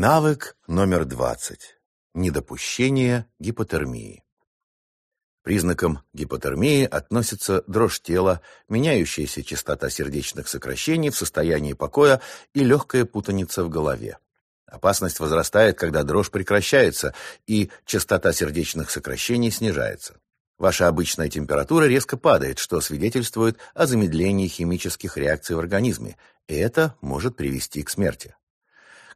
Навык номер 20. Недопущение гипотермии. Признаком гипотермии относится дрожь тела, меняющаяся частота сердечных сокращений в состоянии покоя и легкая путаница в голове. Опасность возрастает, когда дрожь прекращается и частота сердечных сокращений снижается. Ваша обычная температура резко падает, что свидетельствует о замедлении химических реакций в организме, и это может привести к смерти.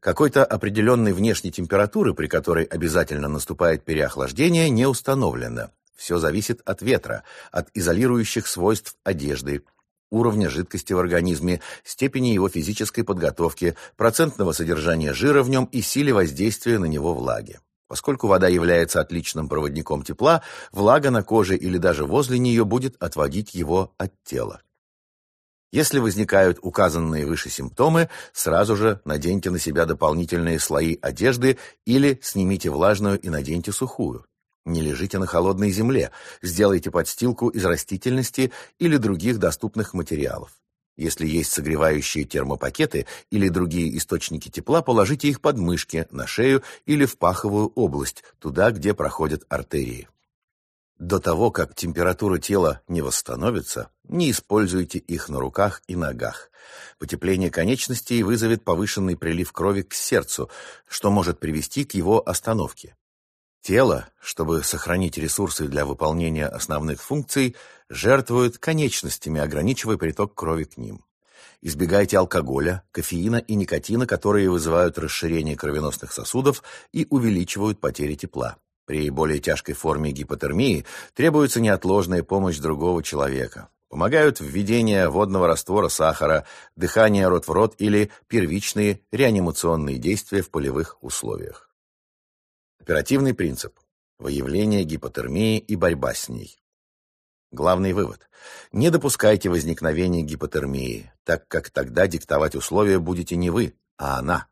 Какой-то определенной внешней температуры, при которой обязательно наступает переохлаждение, не установлено. Все зависит от ветра, от изолирующих свойств одежды, уровня жидкости в организме, степени его физической подготовки, процентного содержания жира в нем и силе воздействия на него влаги. Поскольку вода является отличным проводником тепла, влага на коже или даже возле нее будет отводить его от тела. Если возникают указанные выше симптомы, сразу же наденьте на себя дополнительные слои одежды или снимите влажную и наденьте сухую. Не лежите на холодной земле, сделайте подстилку из растительности или других доступных материалов. Если есть согревающие термопакеты или другие источники тепла, положите их под мышки, на шею или в паховую область, туда, где проходят артерии. До того, как температура тела не восстановится, не используйте их на руках и ногах. Потепление конечностей вызовет повышенный прилив крови к сердцу, что может привести к его остановке. Тело, чтобы сохранить ресурсы для выполнения основных функций, жертвует конечностями, ограничивая приток крови к ним. Избегайте алкоголя, кофеина и никотина, которые вызывают расширение кровеносных сосудов и увеличивают потери тепла. При более тяжкой форме гипотермии требуется неотложная помощь другого человека. Помогают введение водного раствора сахара, дыхание рот в рот или первичные реанимационные действия в полевых условиях. Оперативный принцип. Выявление гипотермии и борьба с ней. Главный вывод. Не допускайте возникновения гипотермии, так как тогда диктовать условия будете не вы, а она.